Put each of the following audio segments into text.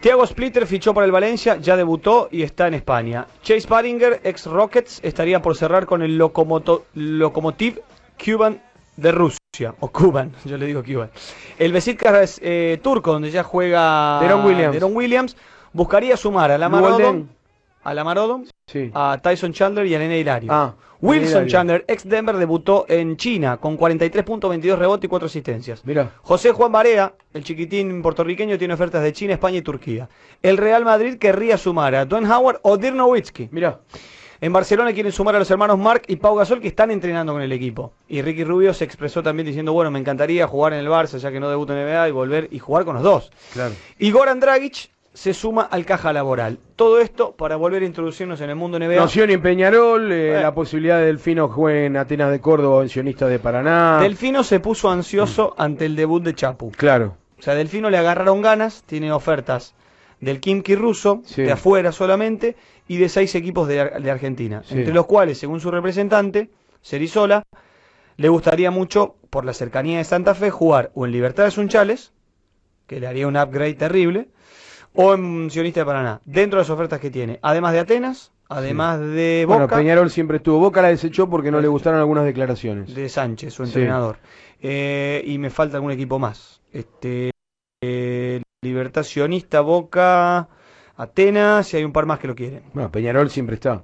Thiago Splitter fichó para el Valencia, ya debutó y está en España. Chase Padinger, ex Rockets, estaría por cerrar con el Lokomotiv Cuban de Rusia, o Cuban, yo le digo Cuban. El Besiktas eh, turco, donde ya juega Deron Williams, Deron Williams buscaría sumar a la Marodon, a la Marodon, a Tyson Chandler y a Nene Hilario. Ah, Wilson Chandler, ex Denver, debutó en China con 43 puntos, 22 rebotes y 4 asistencias. Mira. José Juan Barea, el chiquitín puertorriqueño, tiene ofertas de China, España y Turquía. El Real Madrid querría sumar a Dwayne Howard o Dirk Nowitzki. Mira. En Barcelona quieren sumar a los hermanos Mark y Pau Gasol que están entrenando con el equipo. Y Ricky Rubio se expresó también diciendo, bueno, me encantaría jugar en el Barça ya que no debuto en NBA y volver y jugar con los dos. Claro. Y Goran Dragic se suma al caja laboral. Todo esto para volver a introducirnos en el mundo NBA. Noción y Peñarol, eh, la posibilidad de Delfino juegue en Atenas de Córdoba, Sionista de Paraná. Delfino se puso ansioso ante el debut de Chapu. Claro. O sea, Delfino le agarraron ganas, tiene ofertas del Kimki ruso, de afuera solamente, y de seis equipos de, Argentina. Entre los cuales, según su representante, Cerizola, le gustaría mucho, por la cercanía de Santa Fe, jugar o en Libertad de Sunchales, que le haría un upgrade terrible, o en Sionista de Paraná, dentro de las ofertas que tiene. Además de Atenas, además de Boca. Bueno, Peñarol siempre estuvo. Boca la desechó porque no le gustaron algunas declaraciones. De Sánchez, su entrenador. Eh, y me falta algún equipo más. Este eh, Libertad Sionista, Boca, Atenas y hay un par más que lo quieren. Bueno, Peñarol siempre está.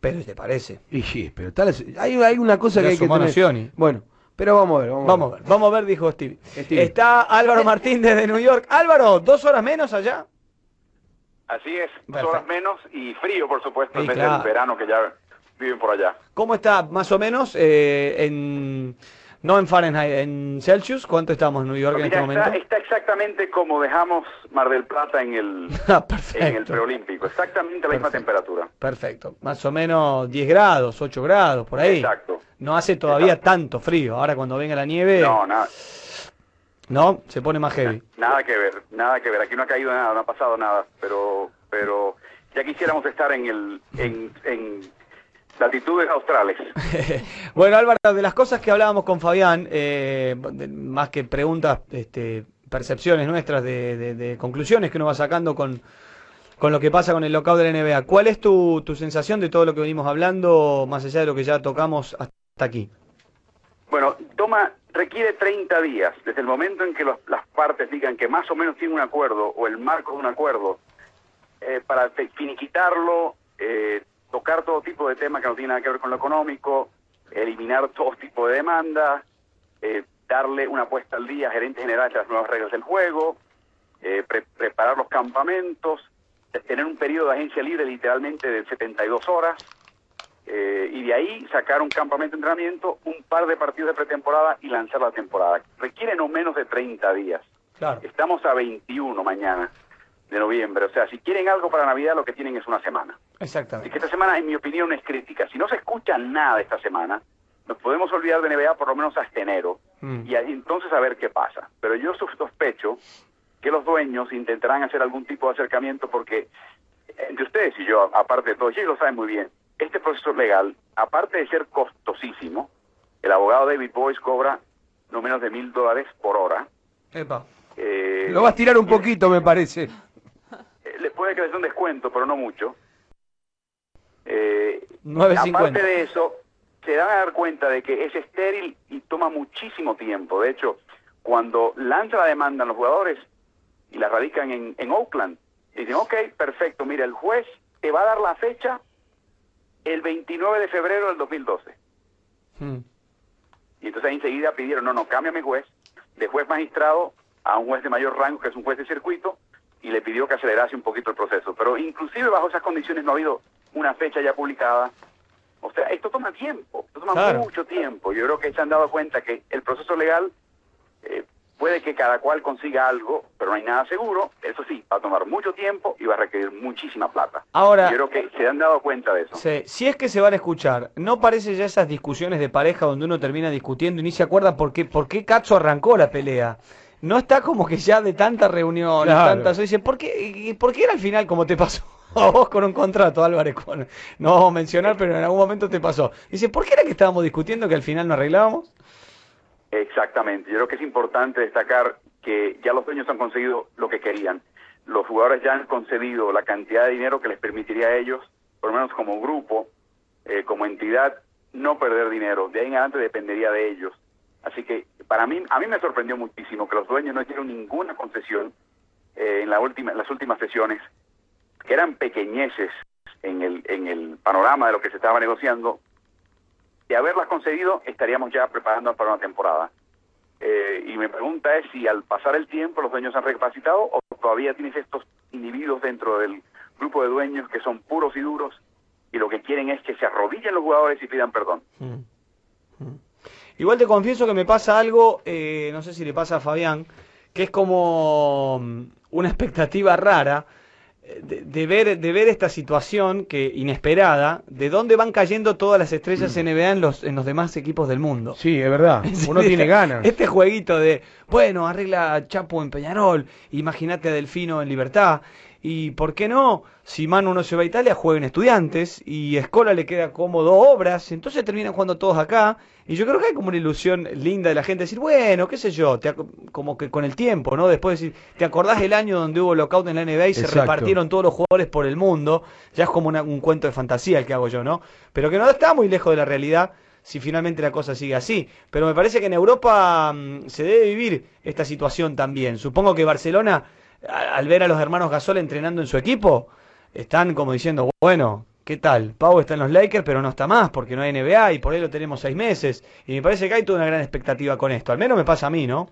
Pero te parece. Y sí, pero tal, hay, hay una cosa que hay que tener. Bueno. Pero vamos a ver, vamos, a ver. Vamos a ver, dijo Steve. Está Álvaro Martín desde New York. Álvaro, ¿dos horas menos allá? Así es, dos horas menos y frío, por supuesto, desde el verano que ya viven por allá. ¿Cómo está más o menos eh, en no en Fahrenheit, en Celsius, ¿cuánto estamos en New York en este momento? Está exactamente como dejamos Mar del Plata en el, ah, en el preolímpico, exactamente la misma temperatura. Perfecto, más o menos 10 grados, 8 grados, por ahí. Exacto. No hace todavía tanto frío, ahora cuando venga la nieve... No, nada. No, se pone más heavy. Nada que ver, nada que ver, aquí no ha caído nada, no ha pasado nada, pero, pero ya quisiéramos estar en el... en, en latitudes australes. bueno, Álvaro, de las cosas que hablábamos con Fabián, eh, más que preguntas, este, percepciones nuestras de, conclusiones que uno va sacando con, con lo que pasa con el local de la NBA, ¿cuál es tu, tu sensación de todo lo que venimos hablando, más allá de lo que ya tocamos hasta aquí? Bueno, toma, requiere 30 días, desde el momento en que las partes digan que más o menos tienen un acuerdo o el marco de un acuerdo, eh, para finiquitarlo, eh, tocar todo tipo de temas que no tienen nada que ver con lo económico, eliminar todo tipo de demandas, eh, darle una puesta al día a gerentes generales de las nuevas reglas del juego, eh, preparar los campamentos, tener un periodo de agencia libre literalmente de 72 horas, eh, y de ahí sacar un campamento de entrenamiento, un par de partidos de pretemporada y lanzar la temporada. Requiere no menos de 30 días. Estamos a 21 mañana de noviembre. O sea, si quieren algo para Navidad, lo que tienen es una semana. Exactamente. Y que esta semana, en mi opinión, es crítica. Si no se escucha nada esta semana, nos podemos olvidar de NBA por lo menos hasta enero. Mm. Y entonces a ver qué pasa. Pero yo sospecho que los dueños intentarán hacer algún tipo de acercamiento porque entre ustedes y yo, aparte de todo, ellos lo saben muy bien, este proceso legal, aparte de ser costosísimo, el abogado David Boyce cobra no menos de mil dólares por hora. Epa. Eh, lo vas a tirar un poquito, me parece le puede les un descuento, pero no mucho. Eh, aparte de eso, se dan a dar cuenta de que es estéril y toma muchísimo tiempo. De hecho, cuando lanza la demanda a los jugadores y la radican en, en Oakland, dicen, ok, perfecto, mira, el juez te va a dar la fecha el 29 de febrero del 2012. Hmm. Y entonces enseguida pidieron, no, no, cambia mi juez, de juez magistrado a un juez de mayor rango, que es un juez de circuito, y le pidió que acelerase un poquito el proceso. Pero inclusive bajo esas condiciones no ha habido una fecha ya publicada. O sea, esto toma tiempo, esto toma mucho tiempo. Yo creo que se han dado cuenta que el proceso legal eh, puede que cada cual consiga algo, pero no hay nada seguro. Eso sí, va a tomar mucho tiempo y va a requerir muchísima plata. Ahora, yo creo que se han dado cuenta de eso. Sí, si es que se van a escuchar, ¿no parece ya esas discusiones de pareja donde uno termina discutiendo y ni se acuerda por qué, por qué Katzo arrancó la pelea? No está como que ya de tanta reunión, tantas, dice, ¿por qué, ¿por qué era al final como te pasó? A vos con un contrato, Álvarez, no vamos a mencionar, pero en algún momento te pasó. Dice, ¿por qué era que estábamos discutiendo que al final no arreglábamos? Exactamente, yo creo que es importante destacar que ya los dueños han conseguido lo que querían. Los jugadores ya han concedido la cantidad de dinero que les permitiría a ellos, por lo menos como grupo, eh, como entidad, no perder dinero. De ahí en adelante dependería de ellos. Así que para mí, a mí me sorprendió muchísimo que los dueños no hicieron ninguna concesión eh, en, la última, las últimas sesiones, que eran pequeñeces en el, en el panorama de lo que se estaba negociando. De haberlas concedido, estaríamos ya preparándonos para una temporada. Eh, y mi pregunta es si al pasar el tiempo los dueños han recapacitado o todavía tienes estos individuos dentro del grupo de dueños que son puros y duros y lo que quieren es que se arrodillen los jugadores y pidan perdón. Mm. Mm. Igual te confieso que me pasa algo, eh, no sé si le pasa a Fabián, que es como mm, una expectativa rara de, ver, de ver esta situación que inesperada, de dónde van cayendo todas las estrellas NBA en los, en los demás equipos del mundo. Sí, es verdad. Uno tiene ganas. Este jueguito de, bueno, arregla Chapo en Peñarol, imagínate a Delfino en Libertad, y por qué no, si Manu no se va a Italia, jueguen estudiantes y Escola le queda cómodo obras, entonces terminan jugando todos acá. Y yo creo que hay como una ilusión linda de la gente decir, bueno, qué sé yo, como que con el tiempo, ¿no? Después decir, ¿te acordás el año donde hubo lockout en la NBA y se repartieron todos los jugadores por el mundo? Ya es como un cuento de fantasía el que hago yo, ¿no? Pero que no está muy lejos de la realidad si finalmente la cosa sigue así. Pero me parece que en Europa mm, se debe vivir esta situación también. Supongo que Barcelona al ver a los hermanos Gasol entrenando en su equipo, están como diciendo, bueno, ¿qué tal? Pau está en los Lakers, pero no está más porque no hay NBA y por ahí lo tenemos seis meses. Y me parece que hay toda una gran expectativa con esto. Al menos me pasa a mí, ¿no?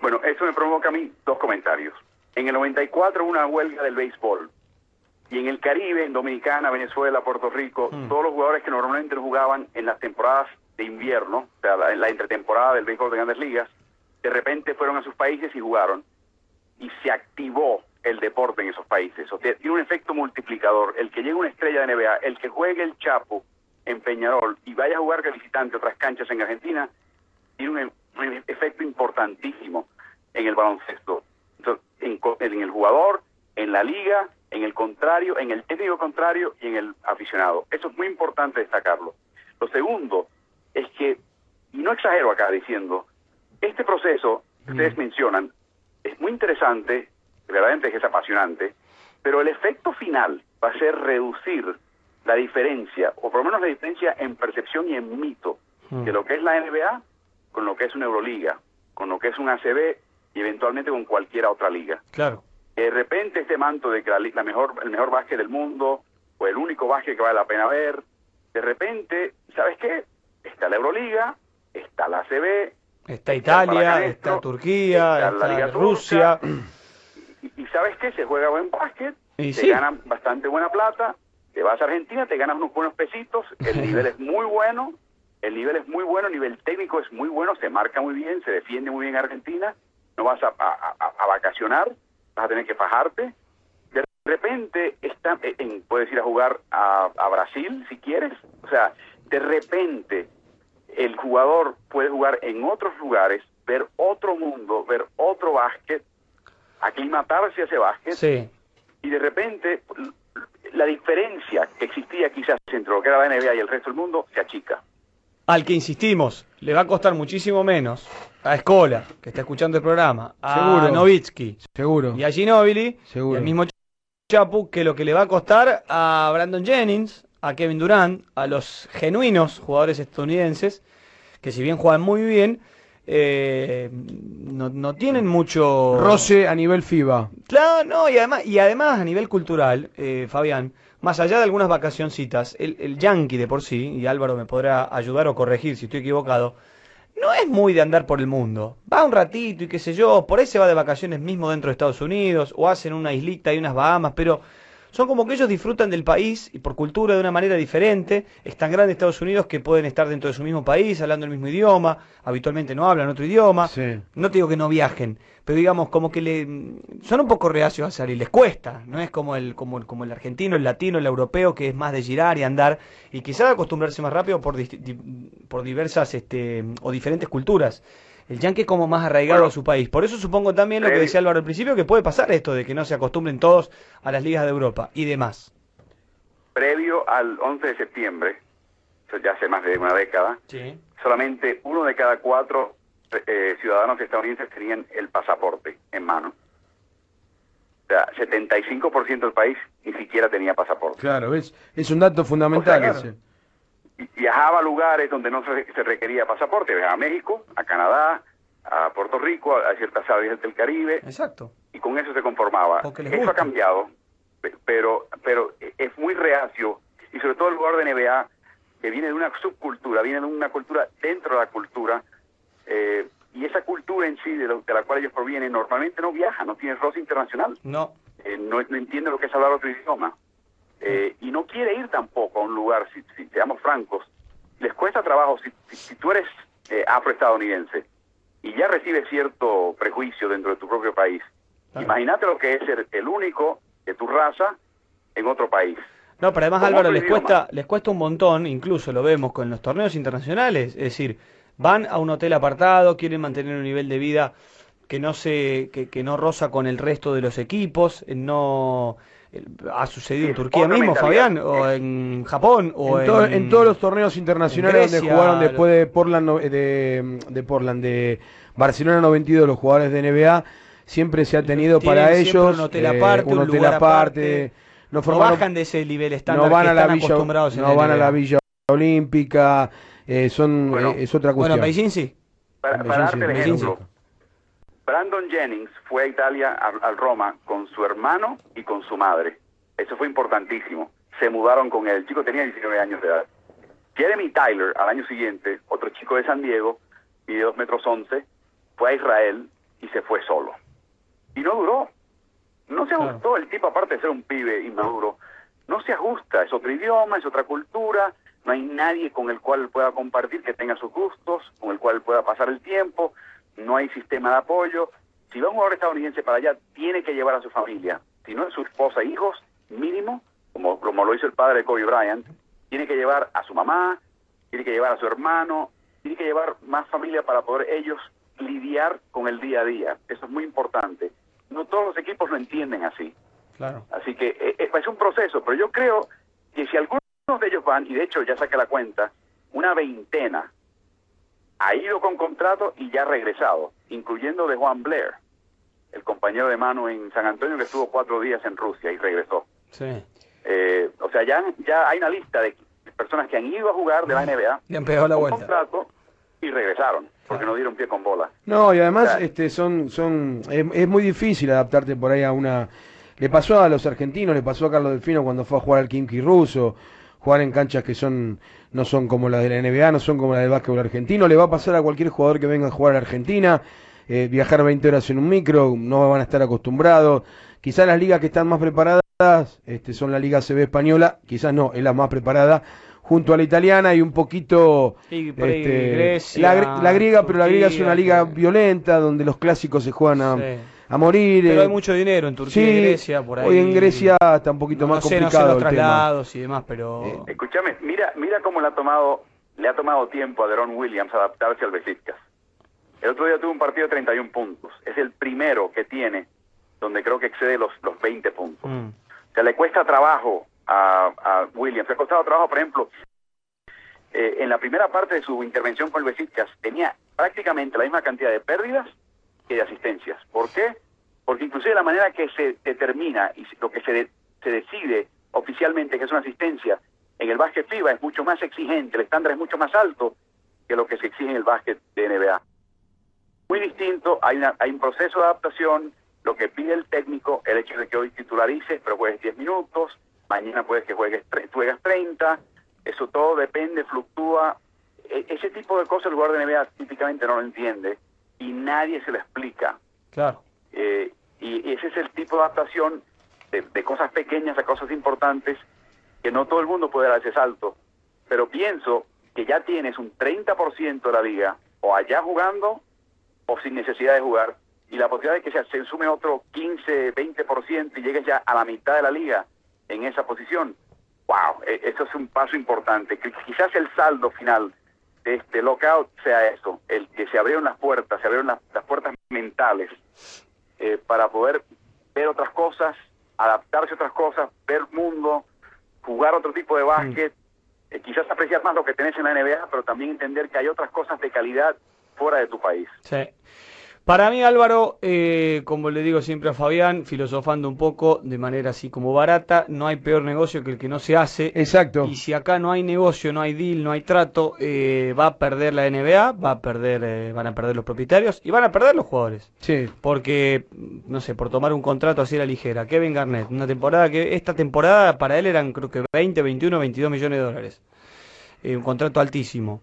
Bueno, eso me provoca a mí dos comentarios. En el 94 una huelga del béisbol. Y en el Caribe, en Dominicana, Venezuela, Puerto Rico, hmm. todos los jugadores que normalmente jugaban en las temporadas de invierno, o sea, en la entretemporada del béisbol de grandes ligas, de repente fueron a sus países y jugaron y se activó el deporte en esos países. O sea, tiene un efecto multiplicador. El que llegue una estrella de NBA, el que juegue el Chapo en Peñarol y vaya a jugar de visitante otras canchas en Argentina, tiene un, efecto importantísimo en el baloncesto. en, en el jugador, en la liga, en el contrario, en el técnico contrario y en el aficionado. Eso es muy importante destacarlo. Lo segundo es que, y no exagero acá diciendo, este proceso que ustedes mm. mencionan es muy interesante, verdaderamente es apasionante, pero el efecto final va a ser reducir la diferencia, o por lo menos la diferencia en percepción y en mito, de lo que es la NBA con lo que es una Euroliga, con lo que es un ACB y eventualmente con cualquier otra liga. Claro. De repente este manto de que la, mejor, el mejor básquet del mundo, o el único básquet que vale la pena ver, de repente, ¿sabes qué? Está la Euroliga, está la ACB, Está Italia, está Turquía, está, Rusia. Y, sabes qué, se juega buen básquet, y te ganan bastante buena plata, te vas a Argentina, te ganas unos buenos pesitos, el nivel es muy bueno, el nivel es muy bueno, el nivel técnico es muy bueno, se marca muy bien, se defiende muy bien Argentina, no vas a, a, vacacionar, vas a tener que fajarte. De repente está, en, puedes ir a jugar a, a Brasil si quieres, o sea, de repente el jugador puede jugar en otros lugares, ver otro mundo, ver otro básquet, aclimatarse a ese básquet, y de repente la diferencia que existía quizás entre lo que era la NBA y el resto del mundo se achica. Al que insistimos, le va a costar muchísimo menos a Escola, que está escuchando el programa, a Novitsky seguro. y a Ginobili, seguro. el mismo Chapu, que lo que le va a costar a Brandon Jennings, a Kevin Durant, a los genuinos jugadores estadounidenses, que si bien juegan muy bien, eh, no, tienen mucho roce a nivel FIBA. Claro, no, y además, y además a nivel cultural, eh, Fabián, más allá de algunas vacacioncitas, el, el yankee de por sí, y Álvaro me podrá ayudar o corregir si estoy equivocado, no es muy de andar por el mundo. Va un ratito y qué sé yo, por ahí se va de vacaciones mismo dentro de Estados Unidos, o hacen una islita y unas Bahamas, pero son como que ellos disfrutan del país y por cultura de una manera diferente. Es tan grande Estados Unidos que pueden estar dentro de su mismo país, hablando el mismo idioma. Habitualmente no hablan otro idioma. No te digo que no viajen, pero digamos como que le son un poco reacios a salir. Les cuesta. No es como el, como, como el argentino, el latino, el europeo, que es más de girar y andar. Y quizás acostumbrarse más rápido por, por diversas este, o diferentes culturas el yankee como más arraigado a su país. Por eso supongo también lo que decía Álvaro al principio, que puede pasar esto de que no se acostumbren todos a las ligas de Europa y demás. Previo al 11 de septiembre, eso ya hace más de una década, solamente uno de cada cuatro eh, ciudadanos estadounidenses tenían el pasaporte en mano. O sea, 75% del país ni siquiera tenía pasaporte. Claro, es, es un dato fundamental. Viajaba a lugares donde no se, requería pasaporte, viajaba a México, a Canadá, a Puerto Rico, a ciertas áreas del Caribe. Exacto. Y con eso se conformaba. Eso ha cambiado, pero, pero es muy reacio, y sobre todo el lugar de NBA, que viene de una subcultura, viene de una cultura dentro de la cultura, eh, y esa cultura en sí, de, la cual ellos provienen, normalmente no viaja, no tiene roce internacional. No. Eh, no, entiende lo que es hablar otro idioma. Eh, y no quiere ir tampoco a un lugar, si, si seamos francos, les cuesta trabajo, si, si, tú eres afroestadounidense y ya recibes cierto prejuicio dentro de tu propio país, imagínate lo que es ser el único de tu raza en otro país. No, pero además Álvaro les cuesta les cuesta un montón, incluso lo vemos con los torneos internacionales, es decir, van a un hotel apartado, quieren mantener un nivel de vida que no se que, que no roza con el resto de los equipos, eh, no eh, ha sucedido en Turquía mismo, Fabián, o en Japón, o en, en, todos los torneos internacionales donde jugaron después de Portland, de, de Portland, de Barcelona 92, los jugadores de NBA, siempre se ha tenido para ellos un hotel aparte, un, hotel aparte, no, bajan de ese nivel estándar no van a la villa, no van a la Villa Olímpica, eh, son, eh, es otra cuestión. Bueno, sí. Para, darte el ejemplo, Brandon Jennings fue a Italia, al Roma, con su hermano y con su madre. Eso fue importantísimo. Se mudaron con él. El chico tenía 19 años de edad. Jeremy Tyler, al año siguiente, otro chico de San Diego, y de 2 metros 11, fue a Israel y se fue solo. Y no duró. No se ajustó. El tipo, aparte de ser un pibe inmaduro, no se ajusta. Es otro idioma, es otra cultura, no hay nadie con el cual pueda compartir que tenga sus gustos, con el cual pueda pasar el tiempo, no hay sistema de apoyo. Si va un jugador estadounidense para allá, tiene que llevar a su familia, si no es su esposa e hijos, mínimo, como, como lo hizo el padre de Kobe Bryant, tiene que llevar a su mamá, tiene que llevar a su hermano, tiene que llevar más familia para poder ellos lidiar con el día a día. Eso es muy importante. No todos los equipos lo entienden así. Claro. Así que eh, eh, es un proceso, pero yo creo que si alguno de ellos van, y de hecho ya saqué la cuenta, una veintena ha ido con contrato y ya ha regresado, incluyendo de Juan Blair, el compañero de mano en San Antonio que estuvo cuatro días en Rusia y regresó. Sí. Eh, o sea, ya, ya hay una lista de personas que han ido a jugar de la NBA y han pegado la con contrato y regresaron porque no dieron pie con bola. No, y además este son son es, es, muy difícil adaptarte por ahí a una le pasó a los argentinos, le pasó a Carlos Delfino cuando fue a jugar al Kimki ruso jugar en canchas que son no son como las de la NBA, no son como las del básquetbol argentino. Le va a pasar a cualquier jugador que venga a jugar a Argentina, eh, viajar 20 horas en un micro, no van a estar acostumbrados. Quizás las ligas que están más preparadas este, son la Liga CB española, quizás no, es la más preparada, junto a la italiana y un poquito este, la, griega, pero la griega es una liga violenta donde los clásicos se juegan a a morir. Pero hay eh, mucho dinero en Turquía y Grecia, por ahí. Hoy en Grecia está un poquito más complicado. los traslados y demás, pero. Eh, escúchame, mira, mira cómo le ha tomado, le ha tomado tiempo a Deron Williams adaptarse al Besiktas. El otro día tuvo un partido de 31 puntos. Es el primero que tiene donde creo que excede los, los 20 puntos. Mm. O sea, le cuesta trabajo a, a Williams. Le ha costado trabajo, por ejemplo, eh, en la primera parte de su intervención con el Besiktas tenía prácticamente la misma cantidad de pérdidas que de asistencias. ¿Por qué? Porque inclusive la manera que se determina y lo que se, se decide oficialmente que es una asistencia en el básquet FIBA es mucho más exigente, el estándar es mucho más alto que lo que se exige en el básquet de NBA. Muy distinto, hay, una, hay un proceso de adaptación, lo que pide el técnico, el hecho de que hoy titularices, pero juegues 10 minutos, mañana puedes que juegues, juegas 30, eso todo depende, fluctúa. E, ese tipo de cosas el jugador de NBA típicamente no lo entiende y nadie se lo explica. Claro. Eh, y ese es el tipo de adaptación de, cosas pequeñas a cosas importantes que no todo el mundo puede dar ese salto. Pero pienso que ya tienes un 30% de la liga o allá jugando o sin necesidad de jugar y la posibilidad de que se, se sume otro 15, 20% y llegues ya a la mitad de la liga en esa posición. Wow, e, eso es un paso importante. Quizás el saldo final este lockout sea eso, el que se abrieron las puertas, se abrieron las, puertas mentales eh, para poder ver otras cosas, adaptarse a otras cosas, ver mundo, jugar otro tipo de básquet, eh, quizás apreciar más lo que tenés en la NBA, pero también entender que hay otras cosas de calidad fuera de tu país. Sí. Para mí, Álvaro, eh, como le digo siempre a Fabián, filosofando un poco de manera así como barata, no hay peor negocio que el que no se hace. Exacto. Y si acá no hay negocio, no hay deal, no hay trato, eh, va a perder la NBA, va a perder, eh, van a perder los propietarios y van a perder los jugadores. Sí. Porque, no sé, por tomar un contrato así a la ligera, Kevin Garnett, una temporada que esta temporada para él eran creo que 20, 21, 22 millones de dólares. un contrato altísimo.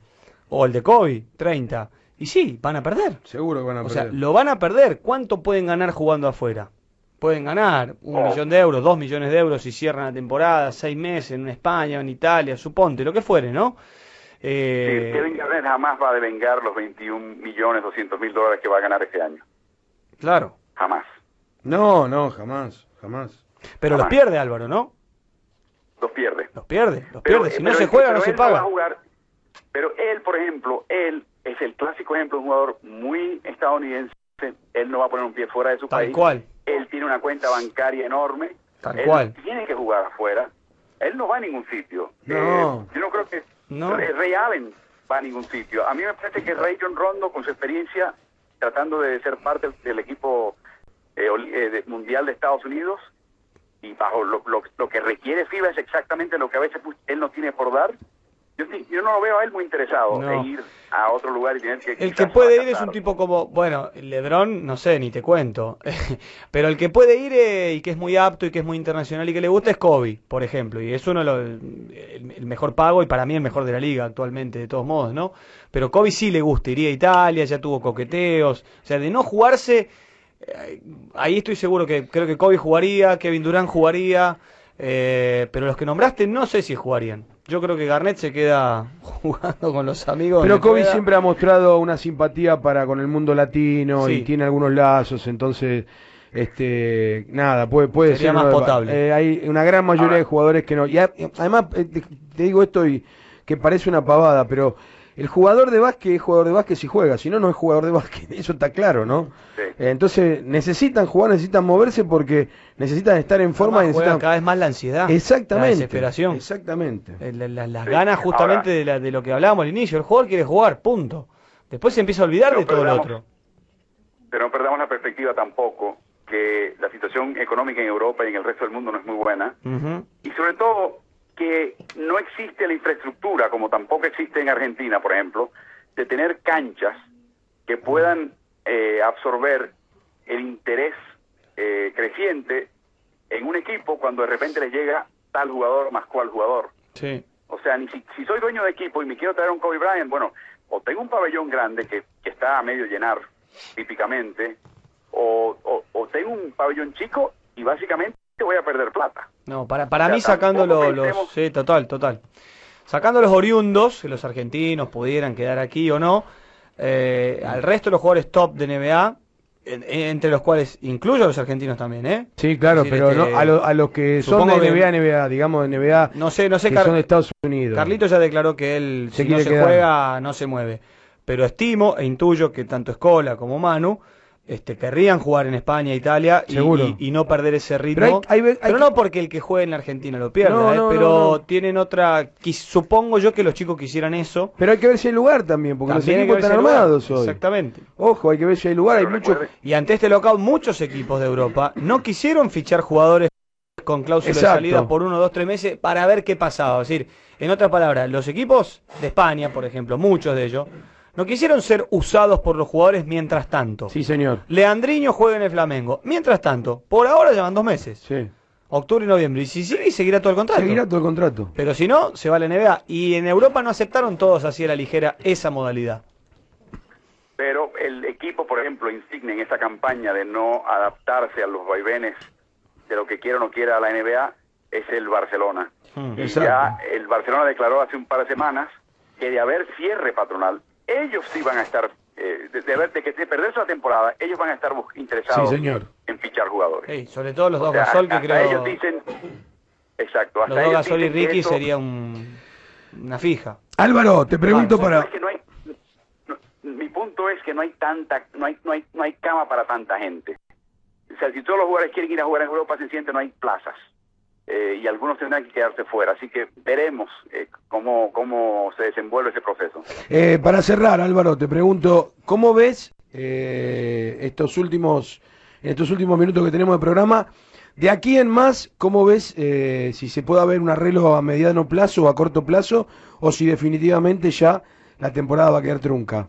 O el de Kobe, 30 y sí, van a perder. Seguro que van a perder. O sea, lo van a perder. ¿Cuánto pueden ganar jugando afuera? Pueden ganar un oh. millón de euros, dos millones de euros si cierran la temporada, seis meses en España, en Italia, suponte, lo que fuere, ¿no? Eh... Kevin Garnett jamás va a devengar los 21 millones 200 mil dólares que va a ganar este año. Claro. Jamás. No, no, jamás, jamás. Pero los pierde Álvaro, ¿no? Los pierde. Los pierde, los pierde. Si no se juega, no se paga. Pero él, por ejemplo, él es el clásico ejemplo de un jugador muy estadounidense. Él no va a poner un pie fuera de su Tal país. Cual. Él tiene una cuenta bancaria enorme. Tal cual. Tiene que jugar afuera. Él no va a ningún sitio. No. Eh, yo no creo que no. Ray Allen va a ningún sitio. A mí me parece que Ray John Rondo, con su experiencia, tratando de ser parte del equipo eh, eh, mundial de Estados Unidos, y bajo lo, lo, que requiere FIBA es exactamente lo que a veces él no tiene por dar, yo, no lo veo a él muy interesado en ir a otro lugar y tener que... El que puede ir es un tipo como, bueno, Lebron, no sé, ni te cuento, pero el que puede ir eh, y que es muy apto y que es muy internacional y que le gusta es Kobe, por ejemplo, y es uno de el, mejor pago y para mí el mejor de la liga actualmente, de todos modos, ¿no? Pero Kobe sí le gusta, iría a Italia, ya tuvo coqueteos, o sea, de no jugarse, eh, ahí estoy seguro que creo que Kobe jugaría, Kevin Durant jugaría, eh, pero los que nombraste no sé si jugarían. Yo creo que Garnett se queda jugando con los amigos. Pero Kobe siempre ha mostrado una simpatía para con el mundo latino y tiene algunos lazos, entonces este nada puede puede ser más potable. Eh, hay una gran mayoría de jugadores que no. Y además eh, te digo esto y que parece una pavada, pero el jugador de básquet es jugador de básquet si juega, si no, no es jugador de básquet, eso está claro, ¿no? Entonces necesitan jugar, necesitan moverse porque necesitan estar en forma. y necesitan... cada vez más la ansiedad, exactamente, la desesperación. Exactamente. Las ganas justamente de, de, lo que hablábamos al inicio, el jugador quiere jugar, punto. Después se empieza a olvidar de todo lo otro. Pero no perdamos la perspectiva tampoco que la situación económica en Europa y en el resto del mundo no es muy buena. Y sobre todo que no existe la infraestructura, como tampoco existe en Argentina, por ejemplo, de tener canchas que puedan eh, absorber el interés eh, creciente en un equipo cuando de repente les llega tal jugador más cual jugador. Sí. O sea, ni si, si soy dueño de equipo y me quiero traer un Kobe Bryant, bueno, o tengo un pabellón grande que, que está a medio llenar típicamente, o, o tengo un pabellón chico y básicamente voy a perder plata. No, para, para mí sacando los, Sí, total, total. Sacando los oriundos, que los argentinos pudieran quedar aquí o no, eh, al resto de los jugadores top de NBA, entre los cuales incluyo a los argentinos también, ¿eh? Sí, claro, pero no, a, los que son de NBA, NBA, digamos de NBA, no sé, no sé, que son de Estados Unidos. Carlito ya declaró que él, si no se juega, no se mueve. Pero estimo e intuyo que tanto Escola como Manu este, querrían jugar en España, Italia y, y, no perder ese ritmo. Pero, no porque el que juegue en la Argentina lo pierda, ¿eh? pero tienen otra. Supongo yo que los chicos quisieran eso. Pero hay que ver si hay lugar también, porque los equipos están armados hoy. Exactamente. Ojo, hay que ver si hay lugar. hay mucho... Y ante este local, muchos equipos de Europa no quisieron fichar jugadores con cláusula de salida por uno, dos, tres meses para ver qué pasaba. Es decir, en otras palabras, los equipos de España, por ejemplo, muchos de ellos no quisieron ser usados por los jugadores mientras tanto. Sí, señor. Leandriño juega en el Flamengo. Mientras tanto, por ahora llevan dos meses. Sí. Octubre y noviembre. Y si sigue, seguirá todo el contrato. Seguirá todo el contrato. Pero si no, se va a la NBA. Y en Europa no aceptaron todos así a la ligera esa modalidad. Pero el equipo, por ejemplo, insigne en esa campaña de no adaptarse a los vaivenes de lo que quiera o no quiera la NBA es el Barcelona. Hmm. y ya el Barcelona declaró hace un par de semanas que de haber cierre patronal ellos sí van a estar, eh, de, ver, de que se perderse la temporada, ellos van a estar interesados en fichar jugadores. sobre todo los dos Gasol que creo... ellos dicen, exacto, hasta los dos Gasol y Ricky sería un, una fija. Álvaro, te pregunto para... mi punto es que no hay tanta, no hay, no hay, no hay cama para tanta gente. O sea, si todos los jugadores quieren ir a jugar en Europa, se siente no hay plazas. Eh, y algunos tendrán que quedarse fuera. Así que veremos eh, cómo, cómo se desenvuelve ese proceso. Eh, para cerrar, Álvaro, te pregunto, ¿cómo ves estos últimos, estos últimos minutos que tenemos de programa? De aquí en más, ¿cómo ves si se puede haber un arreglo a mediano plazo o a corto plazo o si definitivamente ya la temporada va a quedar trunca?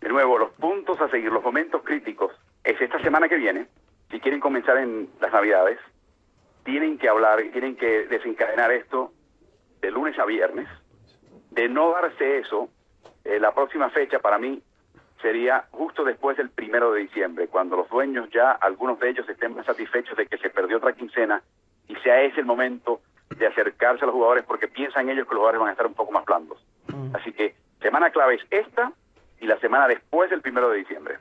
De nuevo, los puntos a seguir, los momentos críticos, es esta semana que viene, si quieren comenzar en las Navidades, tienen que hablar, tienen que desencadenar esto de lunes a viernes. De no darse eso, eh, la próxima fecha para mí sería justo después del primero de diciembre, cuando los dueños ya, algunos de ellos estén más satisfechos de que se perdió otra quincena y sea ese el momento de acercarse a los jugadores porque piensan ellos que los jugadores van a estar un poco más blandos. Mm. Así que semana clave es esta y la semana después del primero de diciembre.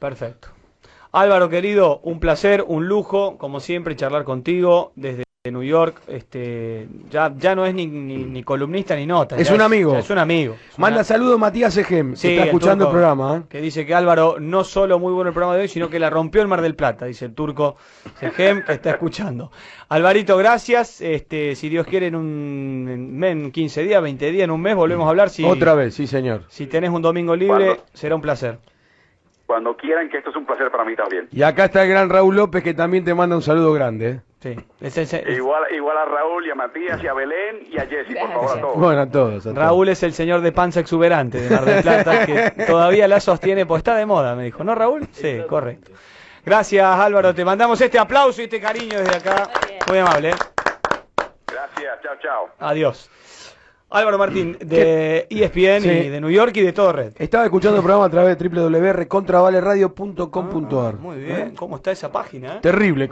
Perfecto. Álvaro, querido, un placer, un lujo, como siempre, charlar contigo desde New York. Este, ya, ya no es ni, ni, columnista ni nota. Es un amigo. Es un amigo. Manda saludos Matías Ejem, sí, está escuchando el, programa. ¿eh? Que dice que Álvaro no solo muy bueno el programa de hoy, sino que la rompió el Mar del Plata, dice el turco Ejem, que está escuchando. Alvarito, gracias. Este, si Dios quiere, en, un, en 15 días, 20 días, en un mes, volvemos a hablar. Si, Otra vez, sí, señor. Si tenés un domingo libre, será un placer cuando quieran, que esto es un placer para mí también. Y acá está el gran Raúl López que también te manda un saludo grande. ¿eh? Sí. Igual, igual a Raúl y a Matías y a Belén y a Jessy, por favor, a todos. Bueno, a todos. Raúl es el señor de panza exuberante de Mar del Plata que todavía la sostiene, pues está de moda, me dijo. ¿No, Raúl? Sí, correcto. Gracias, Álvaro. Te mandamos este aplauso y este cariño desde acá. Muy amable. ¿eh? Gracias. Chao, chao. Adiós. Álvaro Martín, de ESPN y de New York y de todo red. Estaba escuchando el programa a través de www.recontravaleradio.com.ar. Ah, muy bien, ¿cómo está esa página? Terrible.